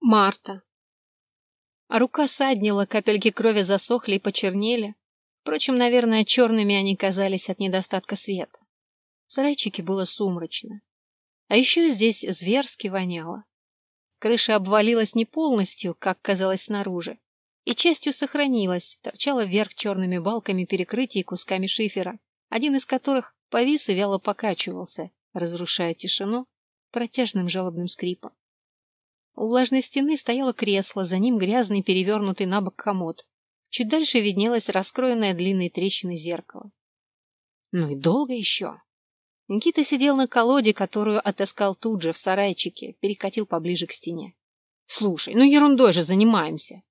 Марта. А рука саднила, капельки крови засохли и почернели. Впрочем, наверное, черными они казались от недостатка света. В сарайчике было сумрачно. А еще здесь зверски воняло. Крыша обвалилась не полностью, как казалось снаружи, и частью сохранилась, торчала вверх черными балками перекрытий и кусками шифера, один из которых повис и вяло покачивался, разрушая тишину протяжным жалобным скрипом. У влажной стены стояло кресло, за ним грязный перевернутый на бок комод. Чуть дальше виднелось раскроенное длинной трещиной зеркало. Ну и долго еще. Никита сидел на колоде, которую отыскал тут же в сарайчике, перекатил поближе к стене. «Слушай, ну ерундой же занимаемся!»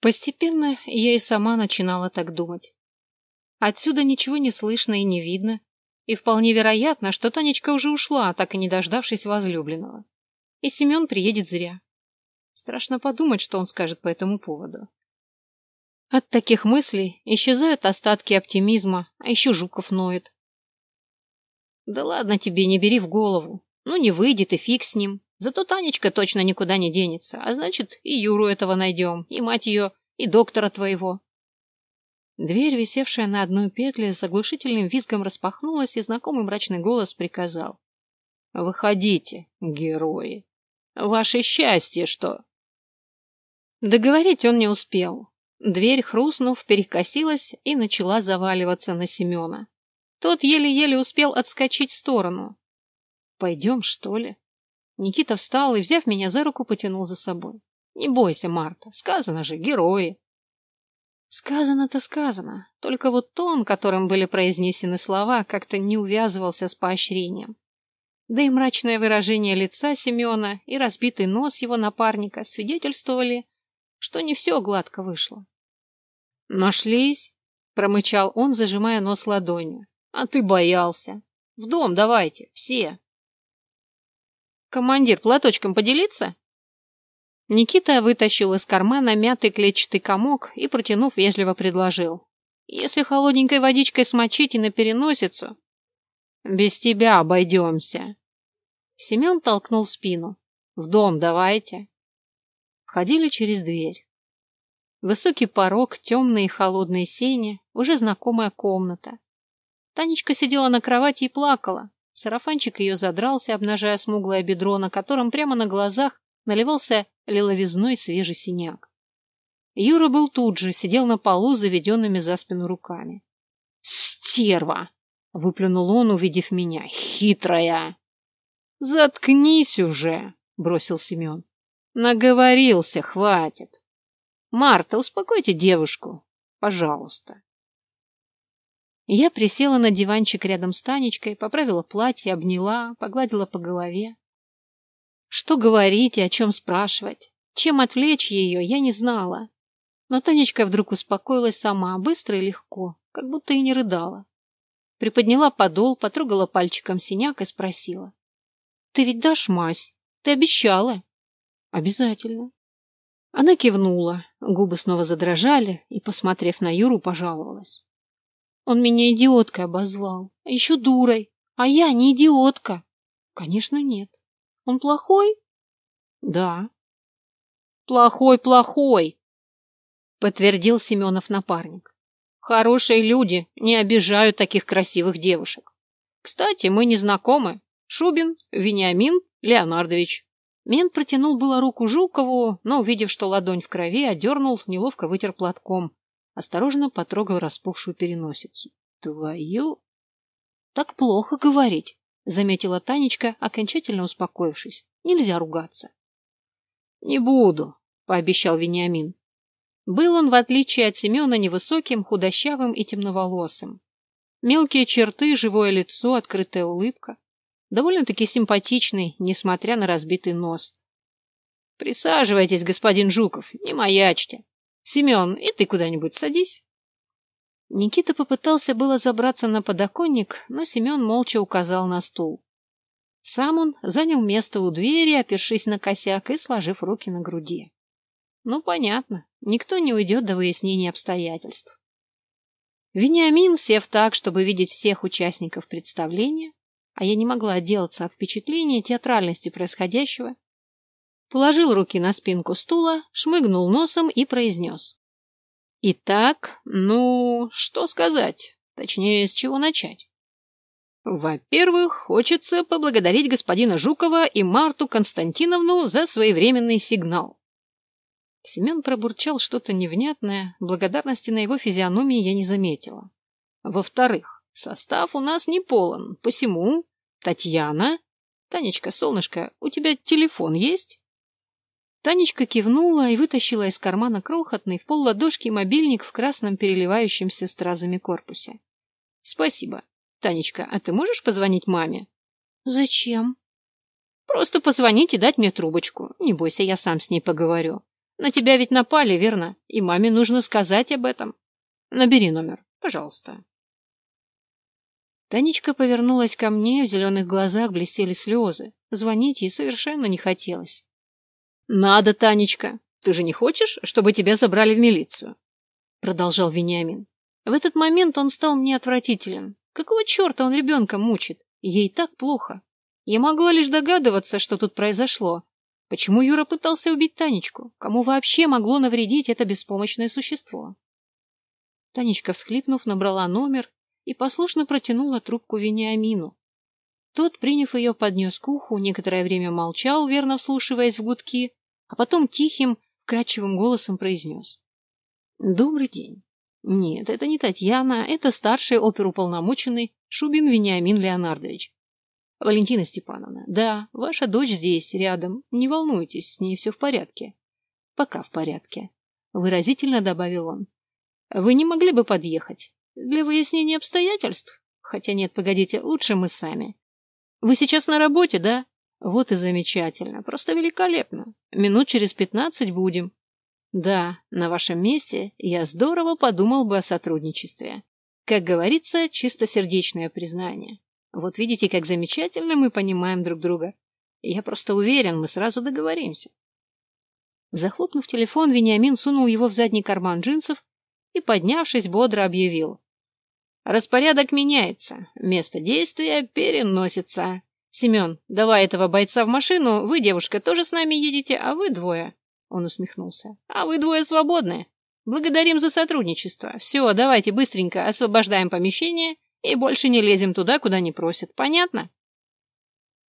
Постепенно я и сама начинала так думать. Отсюда ничего не слышно и не видно, и вполне вероятно, что Танечка уже ушла, так и не дождавшись возлюбленного и Семен приедет зря. Страшно подумать, что он скажет по этому поводу. От таких мыслей исчезают остатки оптимизма, а еще Жуков ноет. Да ладно тебе, не бери в голову. Ну, не выйдет и фиг с ним. Зато Танечка точно никуда не денется, а значит, и Юру этого найдем, и мать ее, и доктора твоего. Дверь, висевшая на одной петле, с оглушительным визгом распахнулась, и знакомый мрачный голос приказал. «Выходите, герои!» Ваше счастье, что...» Договорить он не успел. Дверь, хрустнув, перекосилась и начала заваливаться на Семена. Тот еле-еле успел отскочить в сторону. «Пойдем, что ли?» Никита встал и, взяв меня за руку, потянул за собой. «Не бойся, Марта, сказано же, герои!» Сказано-то сказано, только вот тон, которым были произнесены слова, как-то не увязывался с поощрением. Да и мрачное выражение лица Семена и разбитый нос его напарника свидетельствовали, что не все гладко вышло. «Нашлись?» — промычал он, зажимая нос ладонью. «А ты боялся. В дом давайте, все!» «Командир, платочком поделиться?» Никита вытащил из кармана мятый клетчатый комок и, протянув, вежливо предложил. «Если холодненькой водичкой смочить и на переносицу...» «Без тебя обойдемся», Семен толкнул спину. «В дом давайте!» Входили через дверь. Высокий порог, темные и холодные сени, уже знакомая комната. Танечка сидела на кровати и плакала. Сарафанчик ее задрался, обнажая смуглое бедро, на котором прямо на глазах наливался лиловизной свежий синяк. Юра был тут же, сидел на полу с заведенными за спину руками. «Стерва!» — выплюнул он, увидев меня. «Хитрая!» Заткнись уже, бросил Семен. Наговорился, хватит. Марта, успокойте девушку, пожалуйста. Я присела на диванчик рядом с Танечкой, поправила платье, обняла, погладила по голове. Что говорить и о чем спрашивать? Чем отвлечь ее, я не знала. Но Танечка вдруг успокоилась сама, быстро и легко, как будто и не рыдала. Приподняла подол, потрогала пальчиком синяк и спросила. Ты ведь дашь мазь? Ты обещала. Обязательно. Она кивнула, губы снова задрожали и, посмотрев на Юру, пожаловалась. Он меня идиоткой обозвал, а еще дурой, а я не идиотка. Конечно, нет. Он плохой? Да. Плохой, плохой, подтвердил Семенов напарник. Хорошие люди не обижают таких красивых девушек. Кстати, мы не знакомы, Шубин, Вениамин Леонардович. Мент протянул было руку Жукову, но, увидев, что ладонь в крови, одернул, неловко вытер платком. Осторожно потрогал распухшую переносицу. Твою... Так плохо говорить, заметила Танечка, окончательно успокоившись. Нельзя ругаться. Не буду, пообещал Вениамин. Был он, в отличие от Семена, невысоким, худощавым и темноволосым. Мелкие черты, живое лицо, открытая улыбка довольно-таки симпатичный, несмотря на разбитый нос. Присаживайтесь, господин Жуков, не маячьте. Семен, и ты куда-нибудь садись. Никита попытался было забраться на подоконник, но Семен молча указал на стул. Сам он занял место у двери, опершись на косяк и сложив руки на груди. Ну, понятно, никто не уйдет до выяснения обстоятельств. Вениамин, сев так, чтобы видеть всех участников представления, а я не могла отделаться от впечатления театральности происходящего, Положил руки на спинку стула, шмыгнул носом и произнес. Итак, ну, что сказать? Точнее, с чего начать? Во-первых, хочется поблагодарить господина Жукова и Марту Константиновну за своевременный сигнал. Семен пробурчал что-то невнятное, благодарности на его физиономии я не заметила. Во-вторых, состав у нас не полон, посему... Татьяна? Танечка, солнышко, у тебя телефон есть? Танечка кивнула и вытащила из кармана крохотный в пол ладошки мобильник в красном переливающемся стразами корпусе. Спасибо. Танечка, а ты можешь позвонить маме? Зачем? Просто позвонить и дать мне трубочку. Не бойся, я сам с ней поговорю. На тебя ведь напали, верно? И маме нужно сказать об этом. Набери номер, пожалуйста. Танечка повернулась ко мне, в зеленых глазах блестели слезы. Звонить ей совершенно не хотелось. «Надо, Танечка. Ты же не хочешь, чтобы тебя забрали в милицию?» Продолжал Вениамин. В этот момент он стал мне отвратителен. Какого черта он ребенка мучит? Ей так плохо. Я могла лишь догадываться, что тут произошло, Почему Юра пытался убить Танечку? Кому вообще могло навредить это беспомощное существо? Танечка, всхлипнув, набрала номер и послушно протянула трубку Вениамину. Тот, приняв ее, поднес к уху, некоторое время молчал, верно вслушиваясь в гудки, а потом тихим, вкрадчивым голосом произнес. «Добрый день. Нет, это не Татьяна, это старший оперуполномоченный Шубин Вениамин Леонардович. Валентина Степановна, да, ваша дочь здесь, рядом. Не волнуйтесь, с ней все в порядке. Пока в порядке. Выразительно добавил он. Вы не могли бы подъехать? Для выяснения обстоятельств? Хотя нет, погодите, лучше мы сами. Вы сейчас на работе, да? Вот и замечательно, просто великолепно. Минут через пятнадцать будем. Да, на вашем месте я здорово подумал бы о сотрудничестве. Как говорится, чистосердечное признание. Вот видите, как замечательно мы понимаем друг друга. Я просто уверен, мы сразу договоримся. Захлопнув телефон, Вениамин сунул его в задний карман джинсов и, поднявшись, бодро объявил. Распорядок меняется, место действия переносится. Семен, давай этого бойца в машину, вы, девушка, тоже с нами едете, а вы двое. Он усмехнулся. А вы двое свободны. Благодарим за сотрудничество. Все, давайте быстренько освобождаем помещение и больше не лезем туда, куда не просят. Понятно?